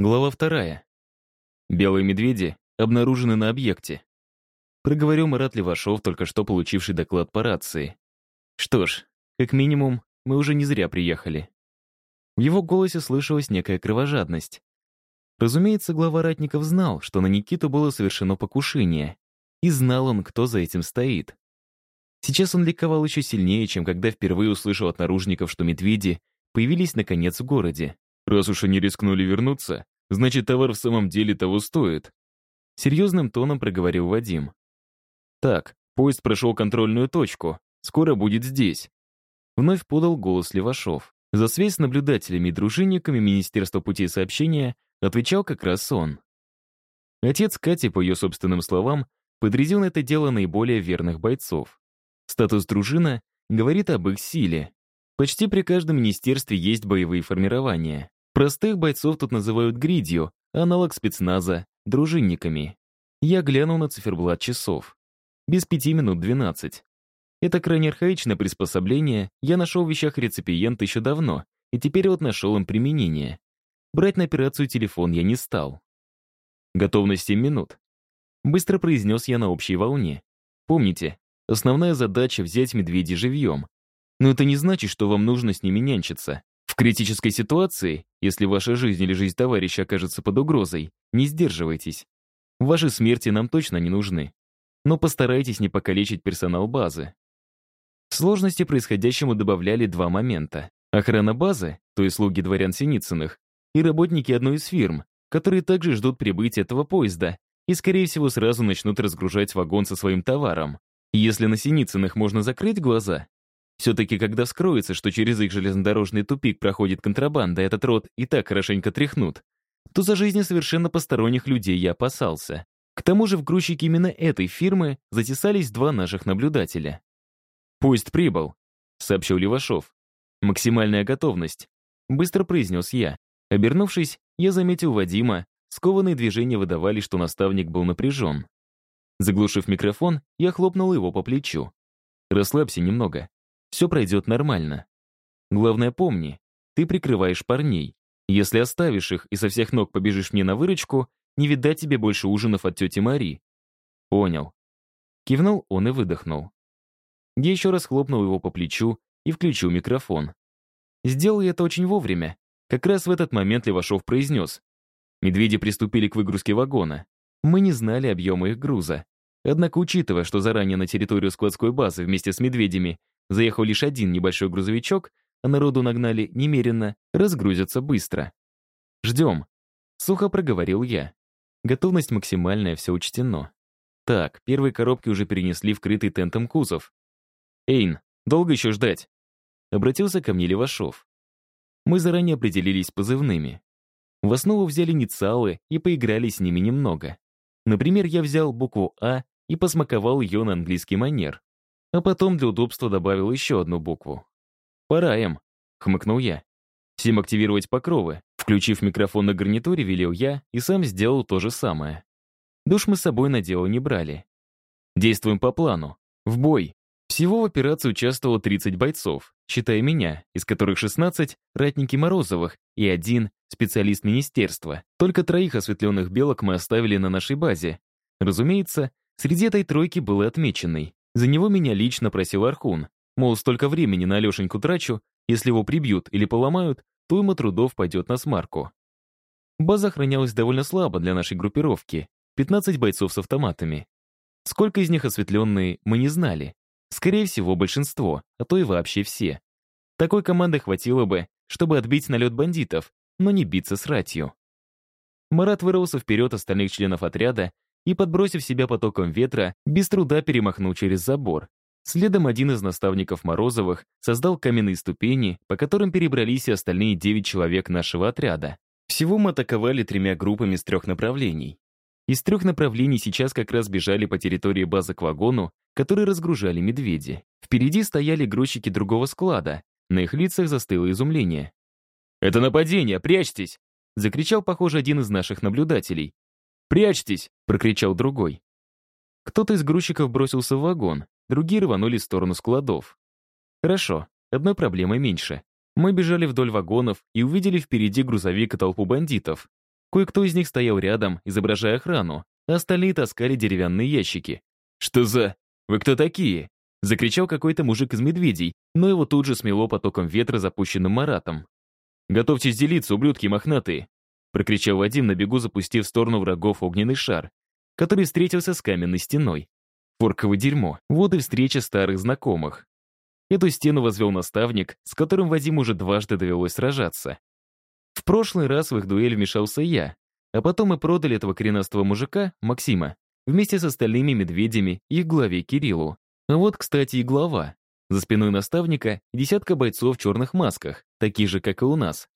Глава вторая. Белые медведи обнаружены на объекте. Проговорил Марат Левашов, только что получивший доклад по рации. Что ж, как минимум, мы уже не зря приехали. В его голосе слышалась некая кровожадность. Разумеется, глава ратников знал, что на Никиту было совершено покушение, и знал он, кто за этим стоит. Сейчас он ликовал еще сильнее, чем когда впервые услышал от наружников, что медведи появились наконец в городе. Раз уж они рискнули вернуться, значит, товар в самом деле того стоит. Серьезным тоном проговорил Вадим. Так, поезд прошел контрольную точку. Скоро будет здесь. Вновь подал голос Левашов. За связь с наблюдателями и дружинниками Министерства путей сообщения отвечал как раз он. Отец Кати, по ее собственным словам, подрядил на это дело наиболее верных бойцов. Статус дружина говорит об их силе. Почти при каждом министерстве есть боевые формирования. Простых бойцов тут называют гридью, аналог спецназа — дружинниками. Я глянул на циферблат часов. Без пяти минут двенадцать. Это крайне архаичное приспособление я нашел в вещах реципиента еще давно, и теперь вот нашел им применение. Брать на операцию телефон я не стал. Готовность 7 минут. Быстро произнес я на общей волне. Помните, основная задача — взять медведей живьем. Но это не значит, что вам нужно с ними нянчиться. Критической ситуации, если ваша жизнь или жизнь товарища окажется под угрозой, не сдерживайтесь. Ваши смерти нам точно не нужны. Но постарайтесь не покалечить персонал базы. Сложности происходящему добавляли два момента. Охрана базы, то есть слуги дворян Синицыных, и работники одной из фирм, которые также ждут прибытия этого поезда и, скорее всего, сразу начнут разгружать вагон со своим товаром. Если на Синицыных можно закрыть глаза, все-таки, когда скроется, что через их железнодорожный тупик проходит контрабанда, этот род и так хорошенько тряхнут, то за жизни совершенно посторонних людей я опасался. К тому же в грузчике именно этой фирмы затесались два наших наблюдателя. «Поезд прибыл», — сообщил Левашов. «Максимальная готовность», — быстро произнес я. Обернувшись, я заметил Вадима, скованные движения выдавали, что наставник был напряжен. Заглушив микрофон, я хлопнул его по плечу. «Расслабься немного. Все пройдет нормально. Главное помни, ты прикрываешь парней. Если оставишь их и со всех ног побежишь мне на выручку, не видать тебе больше ужинов от тети Мари. Понял. Кивнул он и выдохнул. Я еще раз хлопнул его по плечу и включил микрофон. Сделал я это очень вовремя. Как раз в этот момент Левашов произнес. Медведи приступили к выгрузке вагона. Мы не знали объема их груза. Однако, учитывая, что заранее на территорию складской базы вместе с медведями Заехал лишь один небольшой грузовичок, а народу нагнали немеренно, разгрузятся быстро. «Ждем», — сухо проговорил я. Готовность максимальная, все учтено. Так, первые коробки уже перенесли в крытый тентом кузов. «Эйн, долго еще ждать?» Обратился ко мне Левашов. Мы заранее определились позывными. В основу взяли инициалы и поиграли с ними немного. Например, я взял букву «А» и посмаковал ее на английский манер а потом для удобства добавил еще одну букву. «Пора, М», — хмыкнул я. «Всем активировать покровы». Включив микрофон на гарнитуре, велел я и сам сделал то же самое. Душ мы с собой на дело не брали. Действуем по плану. В бой. Всего в операции участвовало 30 бойцов, считая меня, из которых 16 — ратники Морозовых и один — специалист министерства. Только троих осветленных белок мы оставили на нашей базе. Разумеется, среди этой тройки был и отмеченный. За него меня лично просил Архун. Мол, столько времени на Алешеньку трачу, если его прибьют или поломают, то ему трудов пойдет на смарку. База охранялась довольно слабо для нашей группировки. 15 бойцов с автоматами. Сколько из них осветленные, мы не знали. Скорее всего, большинство, а то и вообще все. Такой команды хватило бы, чтобы отбить налет бандитов, но не биться с ратью. Марат вырвался вперед остальных членов отряда и, подбросив себя потоком ветра, без труда перемахнул через забор. Следом один из наставников Морозовых создал каменные ступени, по которым перебрались и остальные девять человек нашего отряда. Всего мы атаковали тремя группами с трех направлений. Из трех направлений сейчас как раз бежали по территории базы к вагону, который разгружали медведи. Впереди стояли грузчики другого склада. На их лицах застыло изумление. «Это нападение! Прячьтесь!» — закричал, похоже, один из наших наблюдателей. «Прячьтесь!» — прокричал другой. Кто-то из грузчиков бросился в вагон, другие рванули в сторону складов. Хорошо, одной проблемой меньше. Мы бежали вдоль вагонов и увидели впереди грузовик и толпу бандитов. Кое-кто из них стоял рядом, изображая охрану, а остальные таскали деревянные ящики. «Что за... Вы кто такие?» Закричал какой-то мужик из медведей, но его тут же смело потоком ветра, запущенным Маратом. «Готовьтесь делиться, ублюдки мохнатые!» Прокричал Вадим на бегу, запустив в сторону врагов огненный шар, который встретился с каменной стеной. Форковое дерьмо. Вот и встреча старых знакомых. Эту стену возвел наставник, с которым Вадим уже дважды довелось сражаться. В прошлый раз в их дуэль вмешался я, а потом мы продали этого коренастого мужика, Максима, вместе с остальными медведями и главе Кириллу. А вот, кстати, и глава. За спиной наставника десятка бойцов в черных масках, такие же, как и у нас.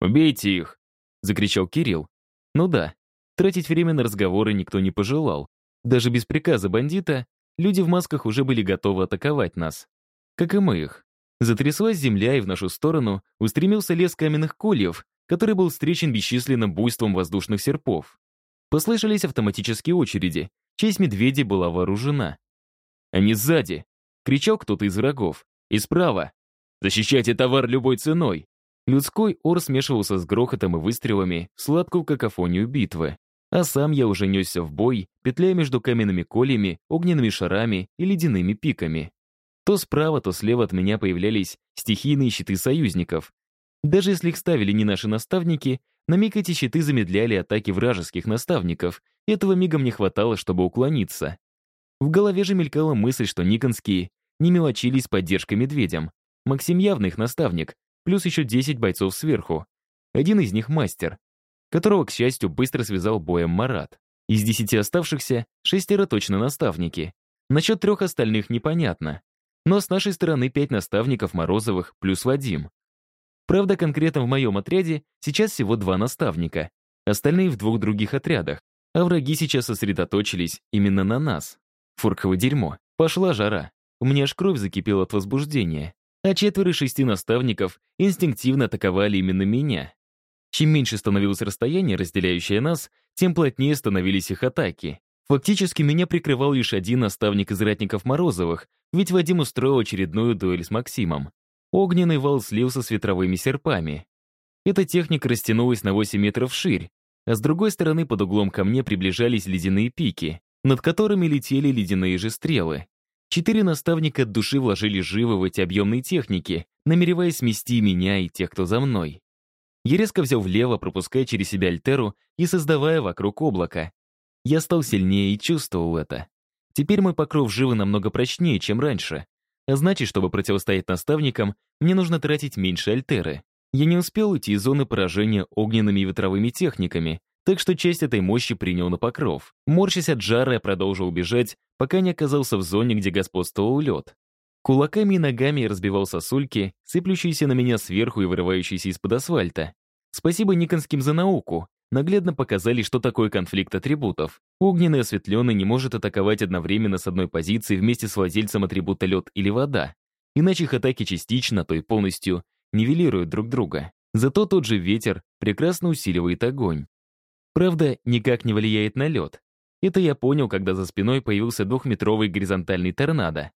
«Убейте их!» — закричал Кирилл. Ну да, тратить время на разговоры никто не пожелал. Даже без приказа бандита люди в масках уже были готовы атаковать нас. Как и мы их. Затряслась земля, и в нашу сторону устремился лес каменных кольев, который был встречен бесчисленным буйством воздушных серпов. Послышались автоматические очереди. Часть медведей была вооружена. «Они сзади!» — кричал кто-то из врагов. «И справа! Защищайте товар любой ценой!» Людской ор смешивался с грохотом и выстрелами сладкую какофонию битвы. А сам я уже несся в бой, петляя между каменными колями, огненными шарами и ледяными пиками. То справа, то слева от меня появлялись стихийные щиты союзников. Даже если их ставили не наши наставники, на миг эти щиты замедляли атаки вражеских наставников, этого мигом не хватало, чтобы уклониться. В голове же мелькала мысль, что никонские не мелочились поддержкой медведям. Максим явно их наставник, плюс еще 10 бойцов сверху. Один из них мастер, которого, к счастью, быстро связал боем Марат. Из десяти оставшихся шестеро точно наставники. Насчет трех остальных непонятно. Но с нашей стороны пять наставников Морозовых плюс Вадим. Правда, конкретно в моем отряде сейчас всего два наставника, остальные в двух других отрядах, а враги сейчас сосредоточились именно на нас. Фурковое дерьмо. Пошла жара. У меня аж кровь закипела от возбуждения. А четверо шести наставников инстинктивно атаковали именно меня. Чем меньше становилось расстояние, разделяющее нас, тем плотнее становились их атаки. Фактически меня прикрывал лишь один наставник из ратников Морозовых, ведь Вадим устроил очередную дуэль с Максимом. Огненный вал слился с ветровыми серпами. Эта техника растянулась на 8 метров вширь, а с другой стороны под углом ко мне приближались ледяные пики, над которыми летели ледяные же стрелы. Четыре наставника от души вложили живо в эти объемные техники, намереваясь смести меня и тех, кто за мной. Я резко взял влево, пропуская через себя Альтеру и создавая вокруг облака. Я стал сильнее и чувствовал это. Теперь мой покров живы намного прочнее, чем раньше. А значит, чтобы противостоять наставникам, мне нужно тратить меньше альтеры. Я не успел уйти из зоны поражения огненными и ветровыми техниками, так что часть этой мощи принял на покров. Морщась от жара, я продолжил бежать, пока не оказался в зоне, где господствовал лед. Кулаками и ногами я разбивал сосульки, сыплющиеся на меня сверху и вырывающиеся из-под асфальта. Спасибо Никонским за науку наглядно показали, что такое конфликт атрибутов. Огненный осветленный не может атаковать одновременно с одной позиции вместе с владельцем атрибута лед или вода. Иначе их атаки частично, то и полностью, нивелируют друг друга. Зато тот же ветер прекрасно усиливает огонь. Правда, никак не влияет на лед. Это я понял, когда за спиной появился двухметровый горизонтальный торнадо.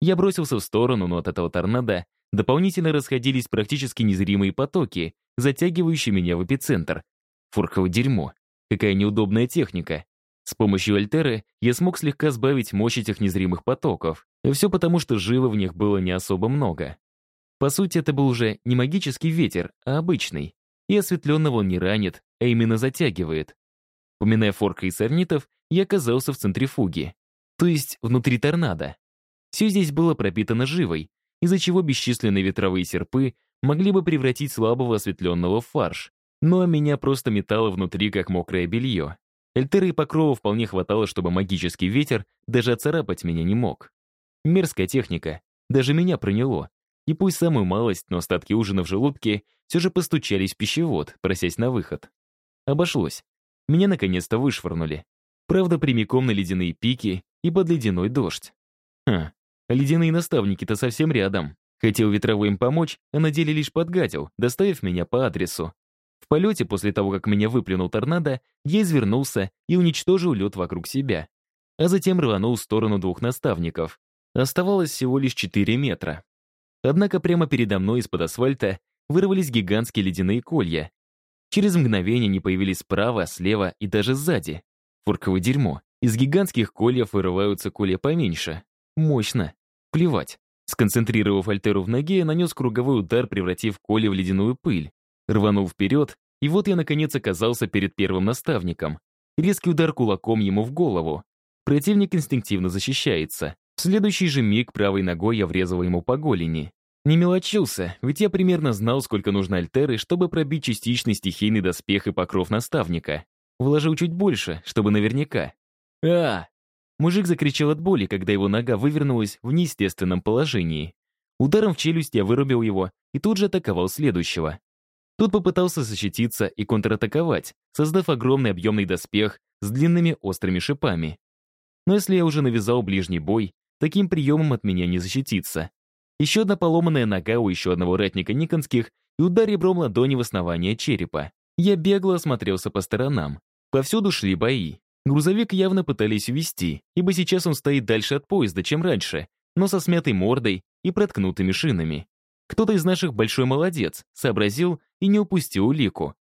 Я бросился в сторону, но от этого торнадо дополнительно расходились практически незримые потоки, затягивающие меня в эпицентр, Фурковое дерьмо. Какая неудобная техника. С помощью Альтеры я смог слегка сбавить мощь этих незримых потоков. Все потому, что живо в них было не особо много. По сути, это был уже не магический ветер, а обычный. И осветленного он не ранит, а именно затягивает. Поминая форка и сорнитов, я оказался в центрифуге. То есть внутри торнадо. Все здесь было пропитано живой, из-за чего бесчисленные ветровые серпы могли бы превратить слабого осветленного в фарш. Но меня просто метало внутри, как мокрое белье. Эльтеры и покрова вполне хватало, чтобы магический ветер даже оцарапать меня не мог. Мерзкая техника. Даже меня проняло. И пусть самую малость, но остатки ужина в желудке все же постучались в пищевод, просясь на выход. Обошлось. Меня наконец-то вышвырнули. Правда, прямиком на ледяные пики и под ледяной дождь. Ха, ледяные наставники-то совсем рядом. Хотел ветровой им помочь, а на деле лишь подгадил, доставив меня по адресу. В полете, после того, как меня выплюнул торнадо, я извернулся и уничтожил лед вокруг себя. А затем рванул в сторону двух наставников. Оставалось всего лишь 4 метра. Однако прямо передо мной из-под асфальта вырвались гигантские ледяные колья. Через мгновение они появились справа, слева и даже сзади. Форковое дерьмо. Из гигантских кольев вырываются колья поменьше. Мощно. Плевать. Сконцентрировав альтеру в ноге, я нанес круговой удар, превратив колья в ледяную пыль. Рванул вперед, и вот я, наконец, оказался перед первым наставником. Резкий удар кулаком ему в голову. Противник инстинктивно защищается. В следующий же миг правой ногой я врезал ему по голени. Не мелочился, ведь я примерно знал, сколько нужно альтеры, чтобы пробить частичный стихийный доспех и покров наставника. Вложил чуть больше, чтобы наверняка. а Мужик закричал от боли, когда его нога вывернулась в неестественном положении. Ударом в челюсть я вырубил его и тут же атаковал следующего. Тут попытался защититься и контратаковать, создав огромный объемный доспех с длинными острыми шипами. Но если я уже навязал ближний бой, таким приемом от меня не защититься. Еще одна поломанная нога у еще одного ратника Никонских и удар ребром ладони в основание черепа. Я бегло осмотрелся по сторонам. Повсюду шли бои. Грузовик явно пытались увести, ибо сейчас он стоит дальше от поезда, чем раньше, но со смятой мордой и проткнутыми шинами. Кто-то из наших большой молодец, сообразил и не упустил улику.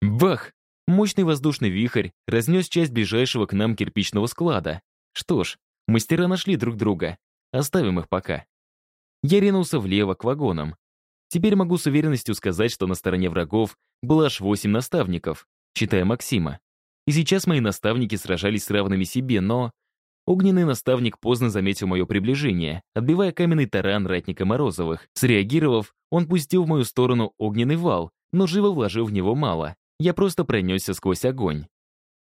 Бах! Мощный воздушный вихрь разнес часть ближайшего к нам кирпичного склада. Что ж, мастера нашли друг друга. Оставим их пока. Я ринулся влево к вагонам. Теперь могу с уверенностью сказать, что на стороне врагов было аж восемь наставников, читая Максима. И сейчас мои наставники сражались с равными себе, но... Огненный наставник поздно заметил мое приближение, отбивая каменный таран ратника Морозовых. Среагировав, он пустил в мою сторону огненный вал, но живо вложил в него мало. Я просто пронесся сквозь огонь.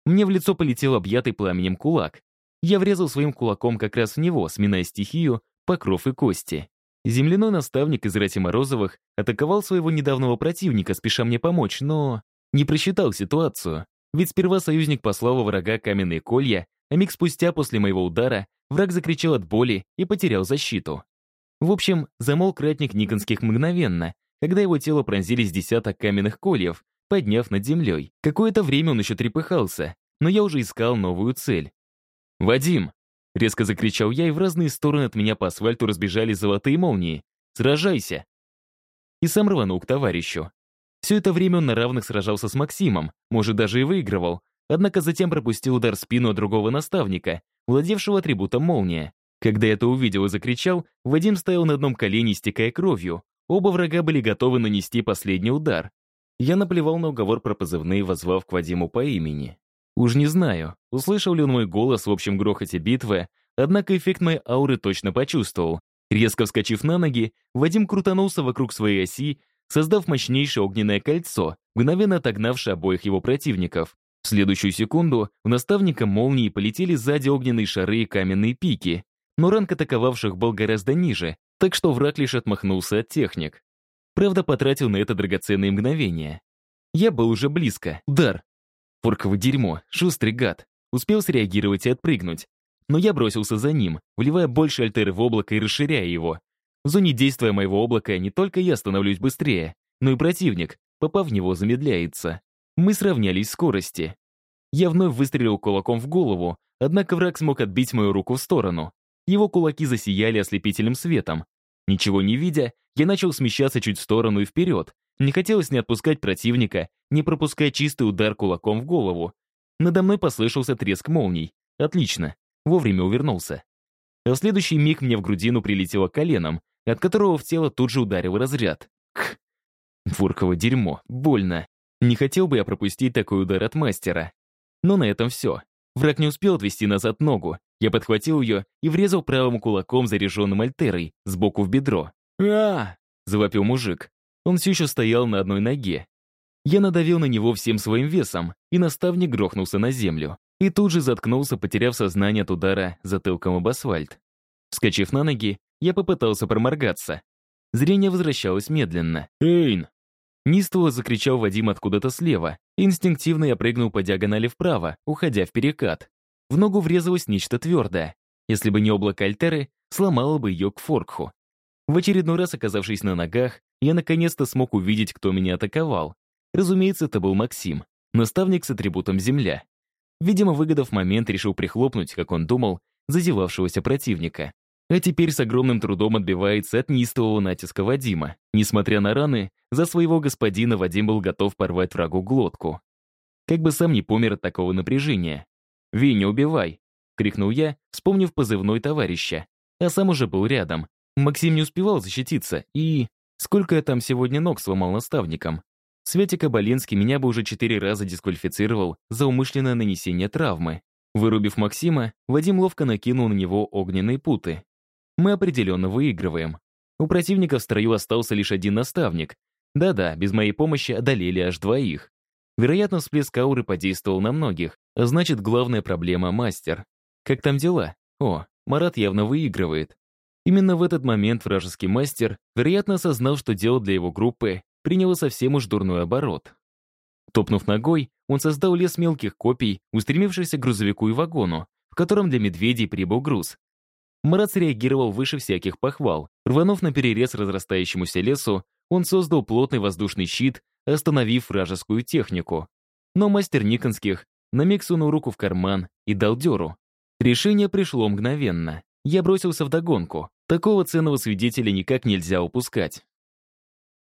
Мне в лицо полетел объятый пламенем кулак. Я врезал своим кулаком как раз в него, сминая стихию, покров и кости. Земляной наставник из рати Морозовых атаковал своего недавнего противника, спеша мне помочь, но не просчитал ситуацию. Ведь сперва союзник послал во врага каменные колья, а миг спустя после моего удара враг закричал от боли и потерял защиту. В общем, замолк ратник Никонских мгновенно, когда его тело пронзили с десяток каменных кольев, подняв над землей. Какое-то время он еще трепыхался, но я уже искал новую цель. «Вадим!» — резко закричал я, и в разные стороны от меня по асфальту разбежались золотые молнии. «Сражайся!» И сам рванул к товарищу. Все это время он на равных сражался с Максимом, может, даже и выигрывал, однако затем пропустил удар в спину другого наставника, владевшего атрибутом молния. Когда это увидел и закричал, Вадим стоял на одном колене, истекая кровью. Оба врага были готовы нанести последний удар. Я наплевал на уговор про позывные, возвав к Вадиму по имени. Уж не знаю, услышал ли он мой голос в общем грохоте битвы, однако эффект моей ауры точно почувствовал. Резко вскочив на ноги, Вадим крутанулся вокруг своей оси, создав мощнейшее огненное кольцо, мгновенно отогнавшее обоих его противников. В следующую секунду у наставника молнии полетели сзади огненные шары и каменные пики, но ранг атаковавших был гораздо ниже, так что враг лишь отмахнулся от техник. Правда, потратил на это драгоценные мгновения. Я был уже близко. Удар. Форковое дерьмо, шустрый гад. Успел среагировать и отпрыгнуть. Но я бросился за ним, вливая больше альтеры в облако и расширяя его. В зоне действия моего облака не только я становлюсь быстрее, но и противник, попав в него, замедляется. Мы сравнялись в скорости. Я вновь выстрелил кулаком в голову, однако враг смог отбить мою руку в сторону. Его кулаки засияли ослепительным светом. Ничего не видя, я начал смещаться чуть в сторону и вперед. Не хотелось не отпускать противника, не пропускать чистый удар кулаком в голову. Надо мной послышался треск молний. Отлично, вовремя увернулся. А в следующий миг мне в грудину прилетело коленом, от которого в тело тут же ударил разряд. Кх. Фурково дерьмо, больно. Не хотел бы я пропустить такой удар от мастера. Но на этом все. Враг не успел отвести назад ногу. Я подхватил ее и врезал правым кулаком, заряженным альтерой, сбоку в бедро. а завопил мужик. Он все еще стоял на одной ноге. Я надавил на него всем своим весом, и наставник грохнулся на землю. И тут же заткнулся, потеряв сознание от удара затылком об асфальт. Вскочив на ноги, я попытался проморгаться. Зрение возвращалось медленно. «Эйн!» Нистово закричал Вадим откуда-то слева. Инстинктивно я прыгнул по диагонали вправо, уходя в перекат. В ногу врезалось нечто твердое. Если бы не облако Альтеры, сломало бы ее к форкху. В очередной раз оказавшись на ногах, я наконец-то смог увидеть, кто меня атаковал. Разумеется, это был Максим, наставник с атрибутом «Земля». Видимо, выгодав момент, решил прихлопнуть, как он думал, зазевавшегося противника. а теперь с огромным трудом отбивается от неистового натиска Вадима. Несмотря на раны, за своего господина Вадим был готов порвать врагу глотку. Как бы сам не помер от такого напряжения. «Ви, убивай!» — крикнул я, вспомнив позывной товарища. А сам уже был рядом. Максим не успевал защититься, и... Сколько я там сегодня ног сломал наставником? Светик Кабалинский меня бы уже четыре раза дисквалифицировал за умышленное нанесение травмы. Вырубив Максима, Вадим ловко накинул на него огненные путы. Мы определенно выигрываем. У противника в строю остался лишь один наставник. Да-да, без моей помощи одолели аж двоих. Вероятно, всплеск ауры подействовал на многих, значит, главная проблема — мастер. Как там дела? О, Марат явно выигрывает. Именно в этот момент вражеский мастер, вероятно, осознал, что дело для его группы приняло совсем уж дурной оборот. Топнув ногой, он создал лес мелких копий, устремившихся к грузовику и вагону, в котором для медведей прибыл груз. Марат среагировал выше всяких похвал. Рванув на перерез разрастающемуся лесу, он создал плотный воздушный щит, остановив вражескую технику. Но мастер Никонских на миг сунул руку в карман и дал дёру. Решение пришло мгновенно. Я бросился в догонку. Такого ценного свидетеля никак нельзя упускать.